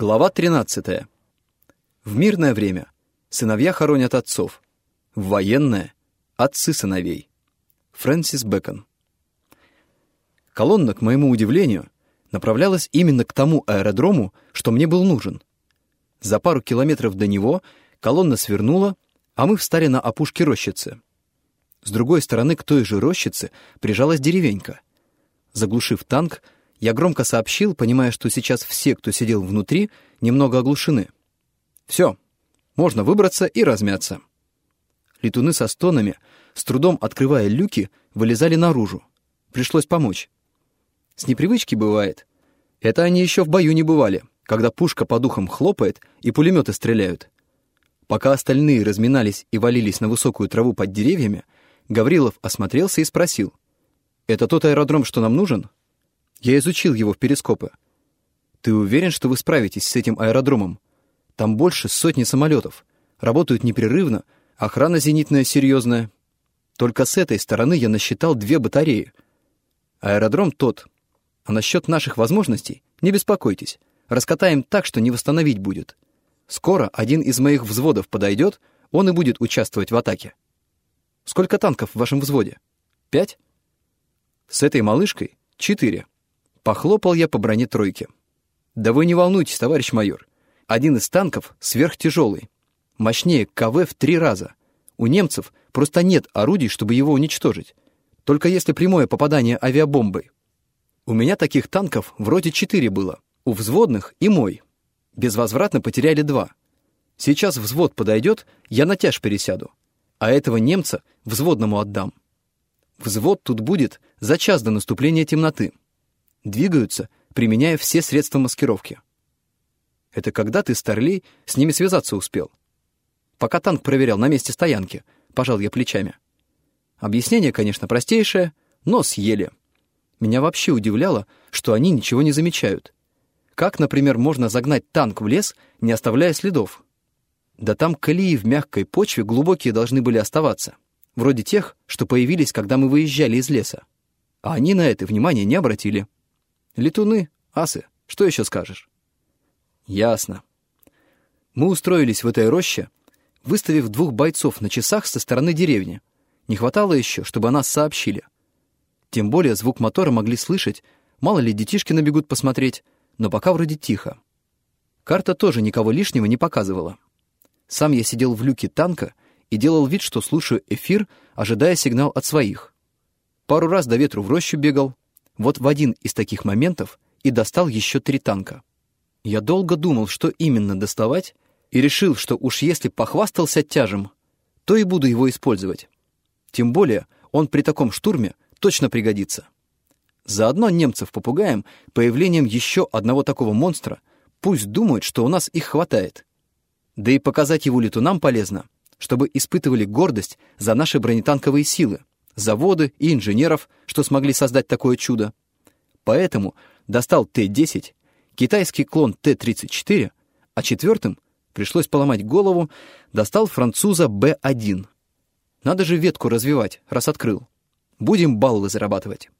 Глава 13. В мирное время сыновья хоронят отцов. В военное — отцы сыновей. Фрэнсис Бэкон. Колонна, к моему удивлению, направлялась именно к тому аэродрому, что мне был нужен. За пару километров до него колонна свернула, а мы встали на опушке рощицы. С другой стороны к той же рощице прижалась деревенька. Заглушив танк, я громко сообщил, понимая, что сейчас все, кто сидел внутри, немного оглушены. Все, можно выбраться и размяться. Летуны со стонами, с трудом открывая люки, вылезали наружу. Пришлось помочь. С непривычки бывает. Это они еще в бою не бывали, когда пушка по духам хлопает и пулеметы стреляют. Пока остальные разминались и валились на высокую траву под деревьями, Гаврилов осмотрелся и спросил. «Это тот аэродром, что нам нужен?» Я изучил его в перископы. Ты уверен, что вы справитесь с этим аэродромом? Там больше сотни самолетов. Работают непрерывно, охрана зенитная серьезная. Только с этой стороны я насчитал две батареи. Аэродром тот. А насчет наших возможностей не беспокойтесь. Раскатаем так, что не восстановить будет. Скоро один из моих взводов подойдет, он и будет участвовать в атаке. Сколько танков в вашем взводе? Пять? С этой малышкой — четыре. Похлопал я по броне тройки. «Да вы не волнуйтесь, товарищ майор. Один из танков сверхтяжелый. Мощнее КВ в три раза. У немцев просто нет орудий, чтобы его уничтожить. Только если прямое попадание авиабомбой. У меня таких танков вроде четыре было. У взводных и мой. Безвозвратно потеряли два. Сейчас взвод подойдет, я на тяж пересяду. А этого немца взводному отдам. Взвод тут будет за час до наступления темноты двигаются, применяя все средства маскировки. Это когда ты, Старлей, с ними связаться успел? Пока танк проверял на месте стоянки, пожал я плечами. Объяснение, конечно, простейшее, но съели. Меня вообще удивляло, что они ничего не замечают. Как, например, можно загнать танк в лес, не оставляя следов? Да там колеи в мягкой почве глубокие должны были оставаться, вроде тех, что появились, когда мы выезжали из леса. А они на это внимание не обратили. Летуны, асы, что еще скажешь? Ясно. Мы устроились в этой роще, выставив двух бойцов на часах со стороны деревни. Не хватало еще, чтобы о нас сообщили. Тем более звук мотора могли слышать, мало ли детишки набегут посмотреть, но пока вроде тихо. Карта тоже никого лишнего не показывала. Сам я сидел в люке танка и делал вид, что слушаю эфир, ожидая сигнал от своих. Пару раз до ветру в рощу бегал, вот в один из таких моментов и достал еще три танка. Я долго думал, что именно доставать, и решил, что уж если похвастался тяжем, то и буду его использовать. Тем более он при таком штурме точно пригодится. Заодно немцев попугаем появлением еще одного такого монстра, пусть думают, что у нас их хватает. Да и показать его летунам полезно, чтобы испытывали гордость за наши бронетанковые силы заводы и инженеров, что смогли создать такое чудо. Поэтому достал Т-10, китайский клон Т-34, а четвертым пришлось поломать голову, достал француза Б-1. Надо же ветку развивать, раз открыл. Будем баллы зарабатывать.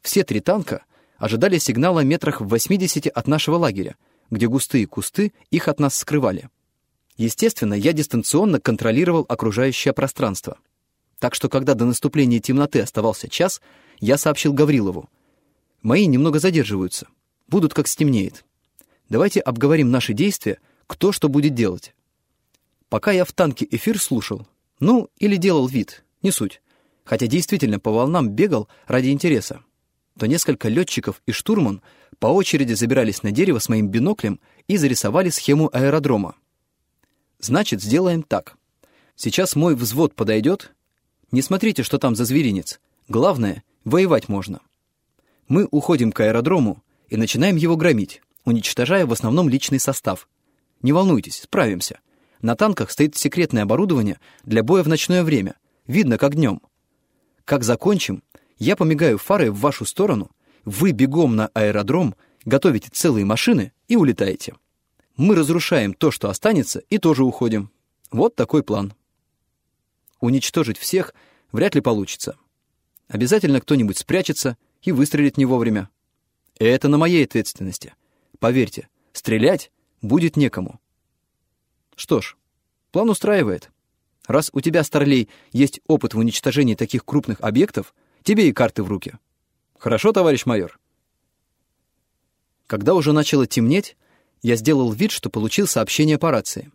Все три танка ожидали сигнала метрах в 80 от нашего лагеря, где густые кусты их от нас скрывали. Естественно, я дистанционно контролировал окружающее пространство — так что, когда до наступления темноты оставался час, я сообщил Гаврилову. «Мои немного задерживаются. Будут, как стемнеет. Давайте обговорим наши действия, кто что будет делать». Пока я в танке эфир слушал, ну, или делал вид, не суть, хотя действительно по волнам бегал ради интереса, то несколько летчиков и штурман по очереди забирались на дерево с моим биноклем и зарисовали схему аэродрома. Значит, сделаем так. Сейчас мой взвод подойдет, не смотрите, что там за зверинец. Главное, воевать можно. Мы уходим к аэродрому и начинаем его громить, уничтожая в основном личный состав. Не волнуйтесь, справимся. На танках стоит секретное оборудование для боя в ночное время. Видно, как днем. Как закончим, я помигаю фарой в вашу сторону, вы бегом на аэродром, готовите целые машины и улетаете. Мы разрушаем то, что останется, и тоже уходим. Вот такой план уничтожить всех вряд ли получится. Обязательно кто-нибудь спрячется и выстрелит не вовремя. Это на моей ответственности. Поверьте, Стрелять будет некому. Что ж, план устраивает. Раз у тебя, Старлей, есть опыт в уничтожении таких крупных объектов, тебе и карты в руки. Хорошо, товарищ майор? Когда уже начало темнеть, я сделал вид, что получил сообщение по рации.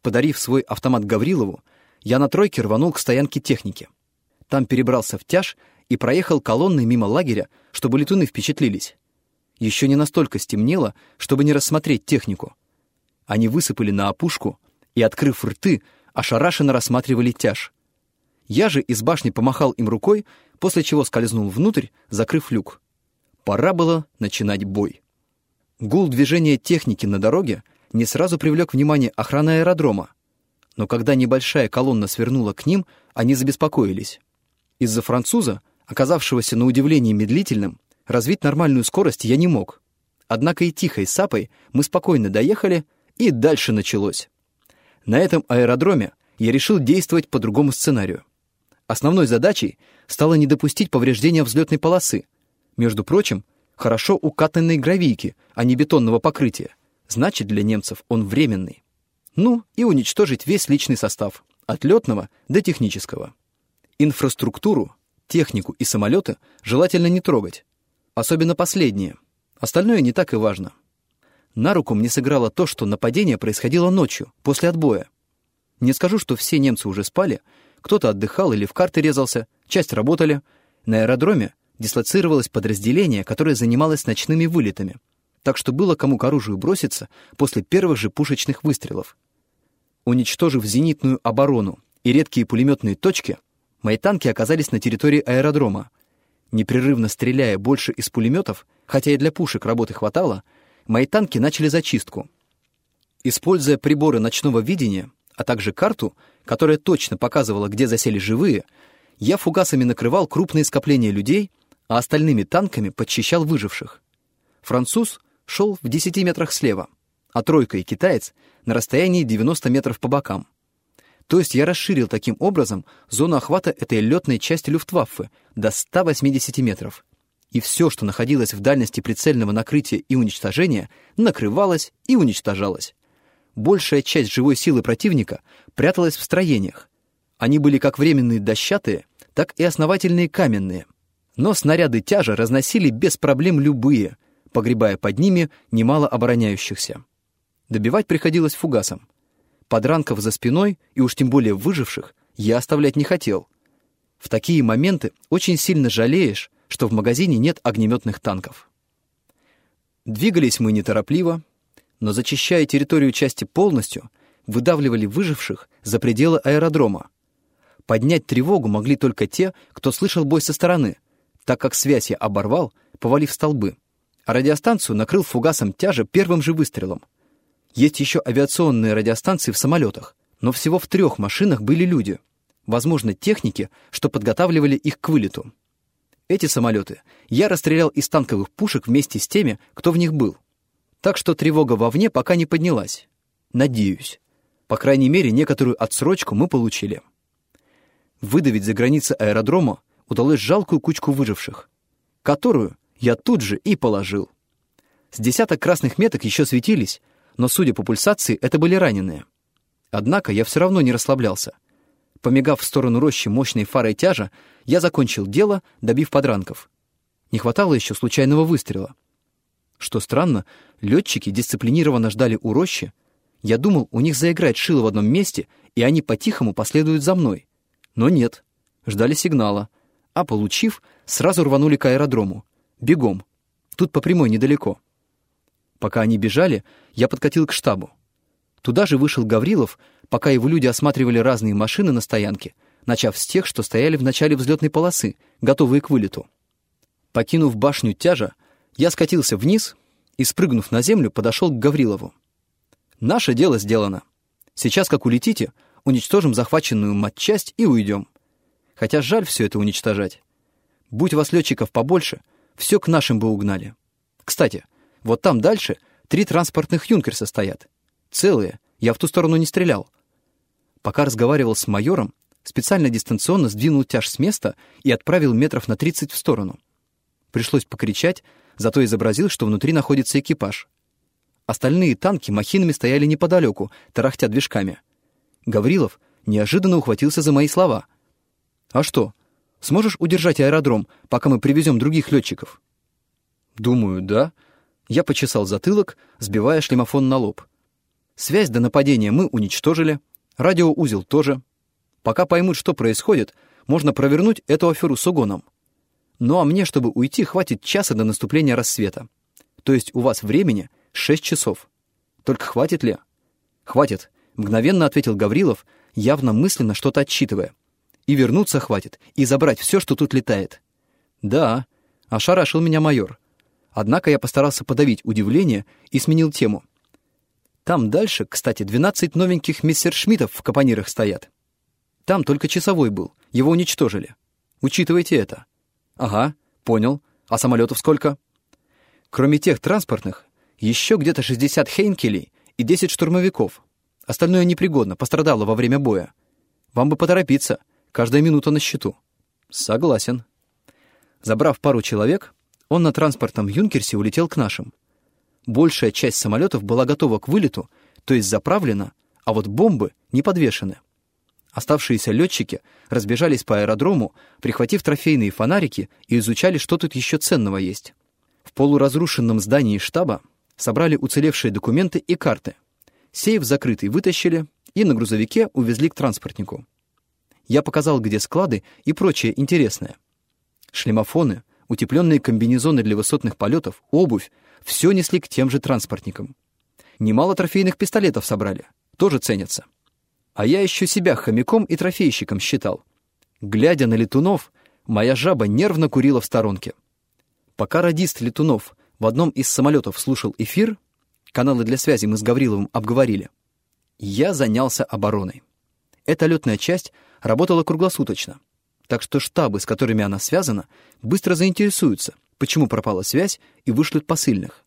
Подарив свой автомат Гаврилову, я на тройке рванул к стоянке техники. Там перебрался в тяж и проехал колонной мимо лагеря, чтобы летуны впечатлились. Еще не настолько стемнело, чтобы не рассмотреть технику. Они высыпали на опушку и, открыв рты, ошарашенно рассматривали тяж. Я же из башни помахал им рукой, после чего скользнул внутрь, закрыв люк. Пора было начинать бой. Гул движения техники на дороге не сразу привлек внимание охраны аэродрома, но когда небольшая колонна свернула к ним, они забеспокоились. Из-за француза, оказавшегося на удивление медлительным, развить нормальную скорость я не мог. Однако и тихой сапой мы спокойно доехали, и дальше началось. На этом аэродроме я решил действовать по другому сценарию. Основной задачей стало не допустить повреждения взлетной полосы. Между прочим, хорошо укатанной гравийки, а не бетонного покрытия. Значит, для немцев он временный. Ну, и уничтожить весь личный состав, от летного до технического. Инфраструктуру, технику и самолеты желательно не трогать. Особенно последнее. Остальное не так и важно. На руку мне сыграло то, что нападение происходило ночью, после отбоя. Не скажу, что все немцы уже спали, кто-то отдыхал или в карты резался, часть работали. На аэродроме дислоцировалось подразделение, которое занималось ночными вылетами, так что было кому к оружию броситься после первых же пушечных выстрелов. Уничтожив зенитную оборону и редкие пулеметные точки, мои танки оказались на территории аэродрома. Непрерывно стреляя больше из пулеметов, хотя и для пушек работы хватало, мои танки начали зачистку. Используя приборы ночного видения, а также карту, которая точно показывала, где засели живые, я фугасами накрывал крупные скопления людей, а остальными танками подчищал выживших. Француз шел в 10 метрах слева, а тройка и китаец на расстоянии 90 метров по бокам. То есть я расширил таким образом зону охвата этой летной части Люфтваффе до 180 метров и все, что находилось в дальности прицельного накрытия и уничтожения, накрывалось и уничтожалось. Большая часть живой силы противника пряталась в строениях. Они были как временные дощатые, так и основательные каменные. Но снаряды тяжа разносили без проблем любые, погребая под ними немало обороняющихся. Добивать приходилось фугасом. Подранков за спиной, и уж тем более выживших, я оставлять не хотел. В такие моменты очень сильно жалеешь, что в магазине нет огнеметных танков. Двигались мы неторопливо, но, зачищая территорию части полностью, выдавливали выживших за пределы аэродрома. Поднять тревогу могли только те, кто слышал бой со стороны, так как связь я оборвал, повалив столбы, а радиостанцию накрыл фугасом тяжа первым же выстрелом. Есть еще авиационные радиостанции в самолетах, но всего в трех машинах были люди, возможно, техники, что подготавливали их к вылету. Эти самолеты я расстрелял из танковых пушек вместе с теми, кто в них был. Так что тревога вовне пока не поднялась. Надеюсь. По крайней мере, некоторую отсрочку мы получили. Выдавить за границы аэродрома удалось жалкую кучку выживших, которую я тут же и положил. С десяток красных меток еще светились, но, судя по пульсации, это были раненые. Однако я все равно не расслаблялся. Помигав в сторону рощи мощной фарой тяжа, я закончил дело, добив подранков. Не хватало еще случайного выстрела. Что странно, летчики дисциплинированно ждали у рощи. Я думал, у них заиграет шило в одном месте, и они по-тихому последуют за мной. Но нет, ждали сигнала. А получив, сразу рванули к аэродрому. Бегом. Тут по прямой недалеко. Пока они бежали, я подкатил к штабу. Туда же вышел Гаврилов, пока его люди осматривали разные машины на стоянке, начав с тех, что стояли в начале взлетной полосы, готовые к вылету. Покинув башню тяжа, я скатился вниз и, спрыгнув на землю, подошел к Гаврилову. «Наше дело сделано. Сейчас, как улетите, уничтожим захваченную матчасть и уйдем. Хотя жаль все это уничтожать. Будь вас летчиков побольше, все к нашим бы угнали. Кстати, вот там дальше три транспортных юнкерса стоят. Целые, я в ту сторону не стрелял. Пока разговаривал с майором, специально дистанционно сдвинул тяж с места и отправил метров на 30 в сторону. Пришлось покричать, зато изобразил, что внутри находится экипаж. Остальные танки махинами стояли неподалеку, тарахтя движками. Гаврилов неожиданно ухватился за мои слова. «А что, сможешь удержать аэродром, пока мы привезем других летчиков?» «Думаю, да». Я почесал затылок, сбивая шлемофон на лоб. «Связь до нападения мы уничтожили, радиоузел тоже. Пока поймут, что происходит, можно провернуть эту аферу с угоном. Ну а мне, чтобы уйти, хватит часа до наступления рассвета. То есть у вас времени шесть часов. Только хватит ли? Хватит, мгновенно ответил Гаврилов, явно мысленно что-то отчитывая. И вернуться хватит, и забрать все, что тут летает. Да, ошарашил меня майор. Однако я постарался подавить удивление и сменил тему. Там дальше, кстати, 12 новеньких мистершмиттов в капонирах стоят. Там только часовой был, его уничтожили. Учитывайте это. Ага, понял. А самолетов сколько? Кроме тех транспортных, еще где-то 60 Хейнкелей и 10 штурмовиков. Остальное непригодно, пострадало во время боя. Вам бы поторопиться, каждая минута на счету. Согласен. Забрав пару человек, он на транспортном «Юнкерсе» улетел к нашим. Большая часть самолетов была готова к вылету, то есть заправлена, а вот бомбы не подвешены. Оставшиеся летчики разбежались по аэродрому, прихватив трофейные фонарики и изучали, что тут еще ценного есть. В полуразрушенном здании штаба собрали уцелевшие документы и карты. Сейф закрытый вытащили и на грузовике увезли к транспортнику. Я показал, где склады и прочее интересное. Шлемофоны, утепленные комбинезоны для высотных полетов, обувь — все несли к тем же транспортникам. Немало трофейных пистолетов собрали, тоже ценятся. А я еще себя хомяком и трофейщиком считал. Глядя на летунов, моя жаба нервно курила в сторонке. Пока радист летунов в одном из самолетов слушал эфир, каналы для связи мы с Гавриловым обговорили, я занялся обороной. Эта летная часть работала круглосуточно, так что штабы, с которыми она связана, быстро заинтересуются, почему пропала связь, и вышлют посыльных.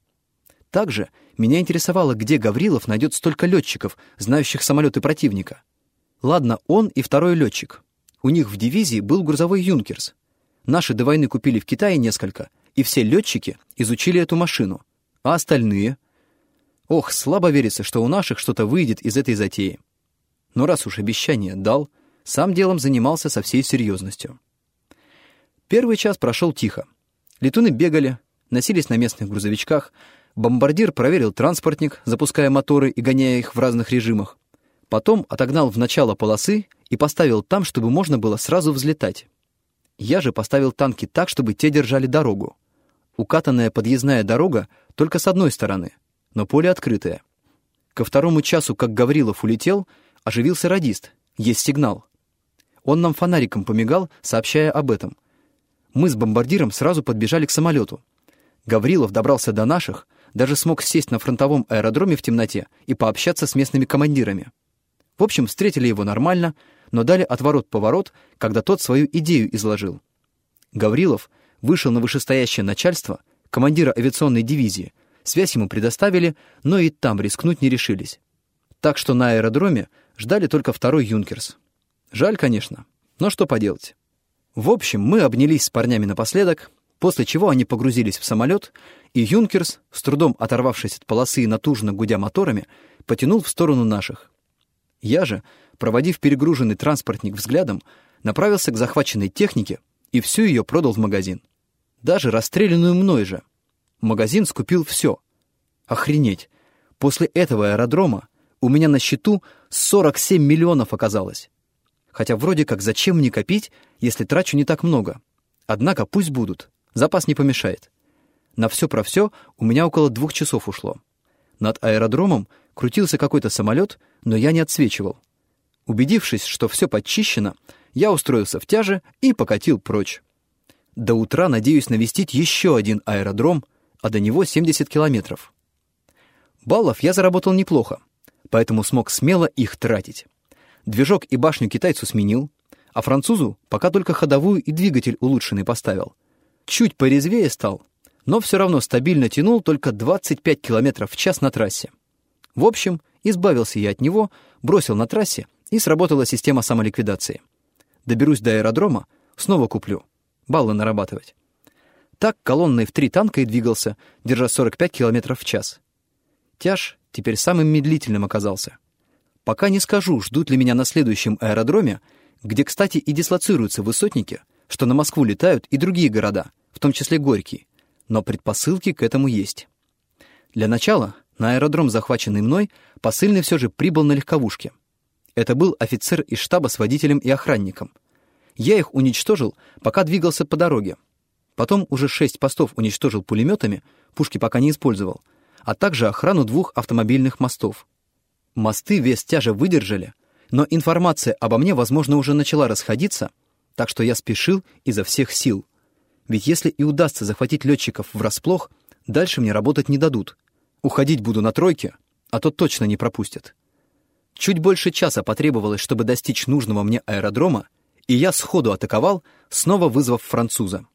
Также меня интересовало, где Гаврилов найдет столько летчиков, знающих самолеты противника. Ладно, он и второй летчик. У них в дивизии был грузовой «Юнкерс». Наши до войны купили в Китае несколько, и все летчики изучили эту машину. А остальные? Ох, слабо верится, что у наших что-то выйдет из этой затеи. Но раз уж обещание дал, сам делом занимался со всей серьезностью. Первый час прошел тихо. Летуны бегали, носились на местных грузовичках, Бомбардир проверил транспортник, запуская моторы и гоняя их в разных режимах. Потом отогнал в начало полосы и поставил там, чтобы можно было сразу взлетать. Я же поставил танки так, чтобы те держали дорогу. Укатанная подъездная дорога только с одной стороны, но поле открытое. Ко второму часу, как Гаврилов улетел, оживился радист. Есть сигнал. Он нам фонариком помигал, сообщая об этом. Мы с бомбардиром сразу подбежали к самолету. Гаврилов добрался до наших, даже смог сесть на фронтовом аэродроме в темноте и пообщаться с местными командирами. В общем, встретили его нормально, но дали отворот-поворот, когда тот свою идею изложил. Гаврилов вышел на вышестоящее начальство, командира авиационной дивизии, связь ему предоставили, но и там рискнуть не решились. Так что на аэродроме ждали только второй «Юнкерс». Жаль, конечно, но что поделать. В общем, мы обнялись с парнями напоследок, после чего они погрузились в самолет, и «Юнкерс», с трудом оторвавшись от полосы и натужно гудя моторами, потянул в сторону наших. Я же, проводив перегруженный транспортник взглядом, направился к захваченной технике и всю ее продал в магазин. Даже расстрелянную мной же. Магазин скупил все. Охренеть! После этого аэродрома у меня на счету 47 миллионов оказалось. Хотя вроде как зачем мне копить, если трачу не так много? Однако пусть будут. Запас не помешает. На все про все у меня около двух часов ушло. Над аэродромом крутился какой-то самолет, но я не отсвечивал. Убедившись, что все подчищено, я устроился в тяже и покатил прочь. До утра надеюсь навестить еще один аэродром, а до него 70 километров. Баллов я заработал неплохо, поэтому смог смело их тратить. Движок и башню китайцу сменил, а французу пока только ходовую и двигатель улучшенный поставил — чуть порезвее стал, но все равно стабильно тянул только 25 км в час на трассе. В общем, избавился я от него, бросил на трассе, и сработала система самоликвидации. Доберусь до аэродрома, снова куплю. Баллы нарабатывать. Так колонной в три танка и двигался, держа 45 км в час. Тяж теперь самым медлительным оказался. Пока не скажу, ждут ли меня на следующем аэродроме, где, кстати, и дислоцируются высотники, что на Москву летают и другие города, в том числе Горький, но предпосылки к этому есть. Для начала на аэродром, захваченный мной, посыльный все же прибыл на легковушке. Это был офицер из штаба с водителем и охранником. Я их уничтожил, пока двигался по дороге. Потом уже шесть постов уничтожил пулеметами, пушки пока не использовал, а также охрану двух автомобильных мостов. Мосты вес тяжа выдержали, но информация обо мне, возможно, уже начала расходиться, так что я спешил изо всех сил. Ведь если и удастся захватить летчиков врасплох, дальше мне работать не дадут — Уходить буду на тройке, а то точно не пропустят. Чуть больше часа потребовалось, чтобы достичь нужного мне аэродрома, и я сходу атаковал, снова вызвав француза.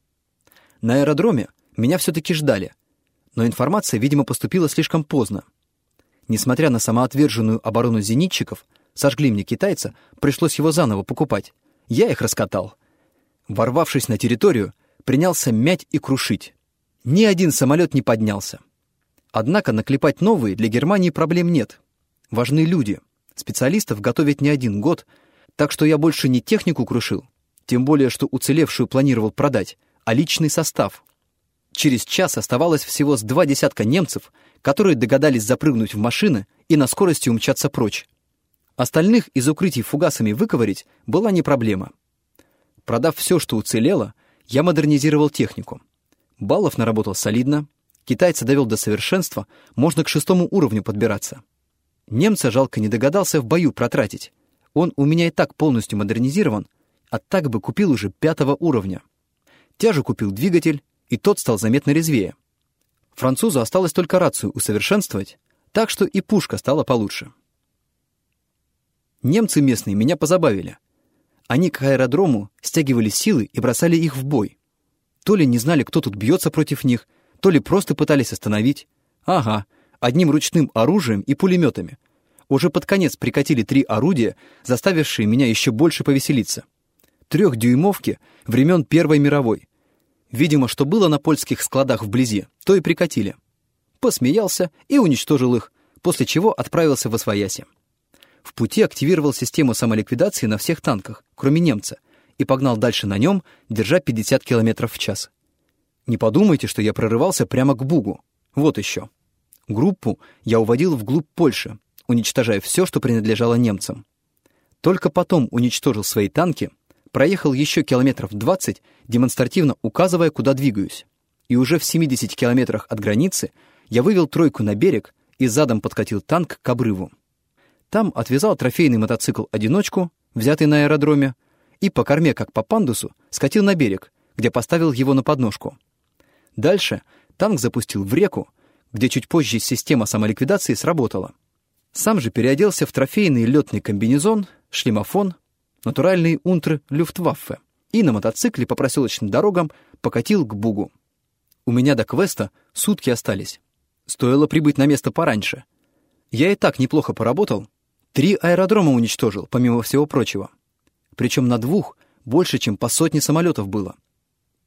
На аэродроме меня все-таки ждали, но информация, видимо, поступила слишком поздно. Несмотря на самоотверженную оборону зенитчиков, сожгли мне китайца, пришлось его заново покупать. Я их раскатал. Ворвавшись на территорию, принялся мять и крушить. Ни один самолет не поднялся. Однако наклепать новые для Германии проблем нет. Важны люди. Специалистов готовят не один год, так что я больше не технику крушил, тем более, что уцелевшую планировал продать, а личный состав. Через час оставалось всего с два десятка немцев, которые догадались запрыгнуть в машины и на скорости умчаться прочь. Остальных из укрытий фугасами выковырить была не проблема. Продав все, что уцелело, я модернизировал технику. Баллов наработал солидно, Китайца довел до совершенства, можно к шестому уровню подбираться. Немца жалко не догадался в бою протратить. Он у меня и так полностью модернизирован, а так бы купил уже пятого уровня. Тяжу купил двигатель, и тот стал заметно резвее. Французу осталось только рацию усовершенствовать, так что и пушка стала получше. Немцы местные меня позабавили. Они к аэродрому стягивали силы и бросали их в бой. То ли не знали, кто тут бьется против них, то ли просто пытались остановить. Ага, одним ручным оружием и пулеметами. Уже под конец прикатили три орудия, заставившие меня еще больше повеселиться. Трехдюймовки времен Первой мировой. Видимо, что было на польских складах вблизи, то и прикатили. Посмеялся и уничтожил их, после чего отправился в Освояси. В пути активировал систему самоликвидации на всех танках, кроме немца, и погнал дальше на нем, держа 50 км в час. Не подумайте, что я прорывался прямо к Бугу. Вот еще. Группу я уводил вглубь Польши, уничтожая все, что принадлежало немцам. Только потом уничтожил свои танки, проехал еще километров 20, демонстративно указывая, куда двигаюсь. И уже в 70 километрах от границы я вывел тройку на берег и задом подкатил танк к обрыву. Там отвязал трофейный мотоцикл-одиночку, взятый на аэродроме, и по корме, как по пандусу, скатил на берег, где поставил его на подножку — Дальше танк запустил в реку, где чуть позже система самоликвидации сработала. Сам же переоделся в трофейный летный комбинезон, шлемофон, натуральный унтр Люфтваффе и на мотоцикле по проселочным дорогам покатил к Бугу. У меня до квеста сутки остались. Стоило прибыть на место пораньше. Я и так неплохо поработал. Три аэродрома уничтожил, помимо всего прочего. Причем на двух больше, чем по сотне самолетов было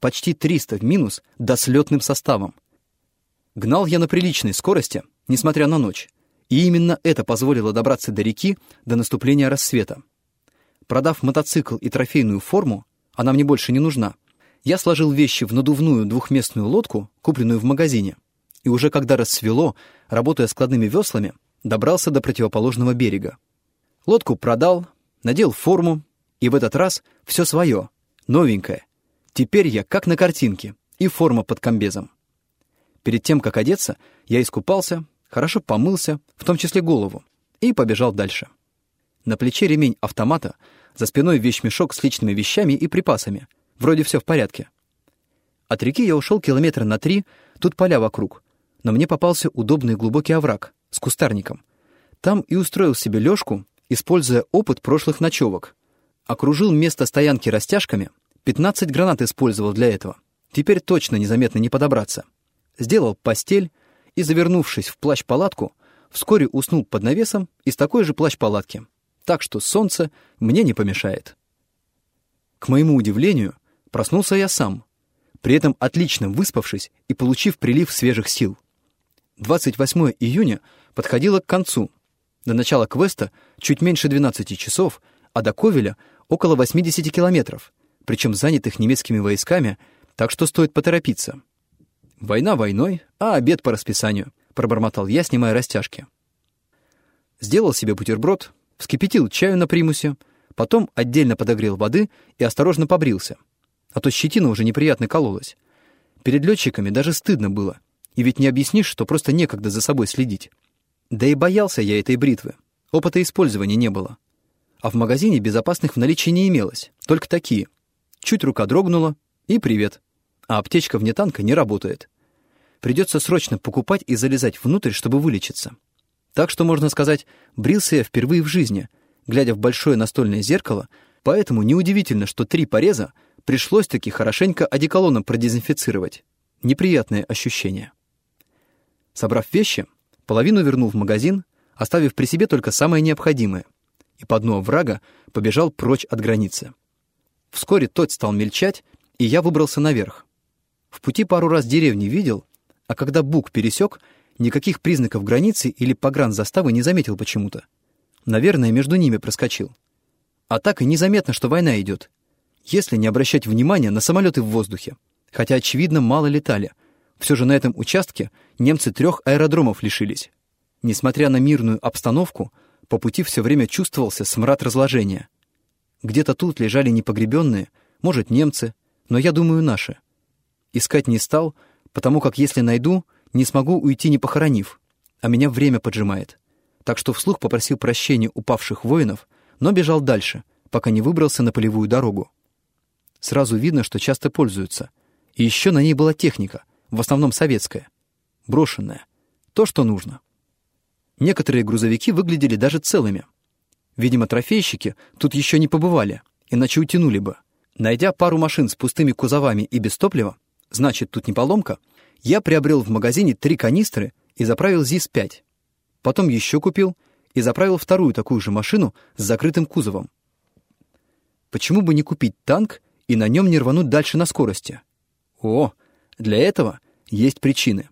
почти 300 в минус, да с летным составом. Гнал я на приличной скорости, несмотря на ночь, и именно это позволило добраться до реки до наступления рассвета. Продав мотоцикл и трофейную форму, она мне больше не нужна, я сложил вещи в надувную двухместную лодку, купленную в магазине, и уже когда рассвело, работая складными веслами, добрался до противоположного берега. Лодку продал, надел форму, и в этот раз все свое, новенькое, Теперь я как на картинке, и форма под комбезом. Перед тем, как одеться, я искупался, хорошо помылся, в том числе голову, и побежал дальше. На плече ремень автомата, за спиной вещмешок с личными вещами и припасами. Вроде все в порядке. От реки я ушел километра на три, тут поля вокруг. Но мне попался удобный глубокий овраг с кустарником. Там и устроил себе лёжку, используя опыт прошлых ночевок. Окружил место стоянки растяжками — 15 гранат использовал для этого. Теперь точно незаметно не подобраться. Сделал постель и, завернувшись в плащ-палатку, вскоре уснул под навесом из такой же плащ-палатки. Так что солнце мне не помешает. К моему удивлению, проснулся я сам, при этом отлично выспавшись и получив прилив свежих сил. 28 июня подходила к концу. До начала квеста чуть меньше 12 часов, а до Ковеля около 80 километров, причем занятых немецкими войсками, так что стоит поторопиться. «Война войной, а обед по расписанию», — пробормотал я, снимая растяжки. Сделал себе бутерброд, вскипятил чаю на примусе, потом отдельно подогрел воды и осторожно побрился. А то щетина уже неприятно кололась. Перед летчиками даже стыдно было. И ведь не объяснишь, что просто некогда за собой следить. Да и боялся я этой бритвы. Опыта использования не было. А в магазине безопасных в наличии не имелось. Только такие. Чуть рука дрогнула, и привет. А аптечка вне танка не работает. Придется срочно покупать и залезать внутрь, чтобы вылечиться. Так что, можно сказать, брился я впервые в жизни, глядя в большое настольное зеркало, поэтому неудивительно, что три пореза пришлось-таки хорошенько одеколоном продезинфицировать. Неприятное ощущение. Собрав вещи, половину вернул в магазин, оставив при себе только самое необходимое, и по дну врага побежал прочь от границы. Вскоре тот стал мельчать, и я выбрался наверх. В пути пару раз деревни видел, а когда Бук пересек — Никаких признаков границы или погранзаставы не заметил почему-то. Наверное, между ними проскочил. А так и незаметно, что война идет. Если не обращать внимания на самолеты в воздухе. Хотя, очевидно, мало летали. Все же на этом участке немцы трех аэродромов лишились. Несмотря на мирную обстановку, по пути все время чувствовался смрад разложения. Где-то тут лежали непогребенные, может, немцы, но я думаю, наши. Искать не стал, потому как если найду — не смогу уйти, не похоронив, а меня время поджимает. Так что вслух попросил прощения упавших воинов, но бежал дальше, пока не выбрался на полевую дорогу. Сразу видно, что часто пользуются. И еще на ней была техника, в основном советская. Брошенная. То, что нужно. Некоторые грузовики выглядели даже целыми. Видимо, трофейщики тут еще не побывали, иначе утянули бы. Найдя пару машин с пустыми кузовами и без топлива, значит, тут не поломка — я приобрел в магазине три канистры и заправил ЗИС-5. Потом еще купил и заправил вторую такую же машину с закрытым кузовом. Почему бы не купить танк и на нем не рвануть дальше на скорости? О, для этого есть причины.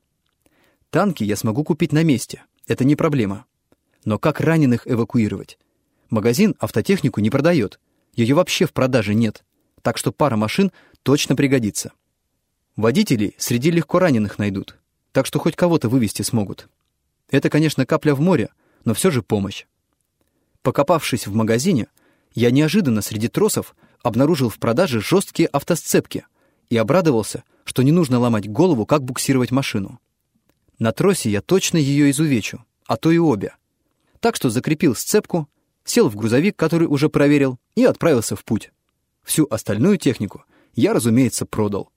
Танки я смогу купить на месте, это не проблема. Но как раненых эвакуировать? Магазин автотехнику не продает, ее вообще в продаже нет, так что пара машин точно пригодится. Водителей среди легко раненых найдут, так что хоть кого-то вывести смогут. Это, конечно, капля в море, но все же помощь. Покопавшись в магазине, я неожиданно среди тросов обнаружил в продаже жесткие автосцепки и обрадовался, что не нужно ломать голову, как буксировать машину. На тросе я точно ее изувечу, а то и обе. Так что закрепил сцепку, сел в грузовик, который уже проверил, и отправился в путь. Всю остальную технику я, разумеется, продал.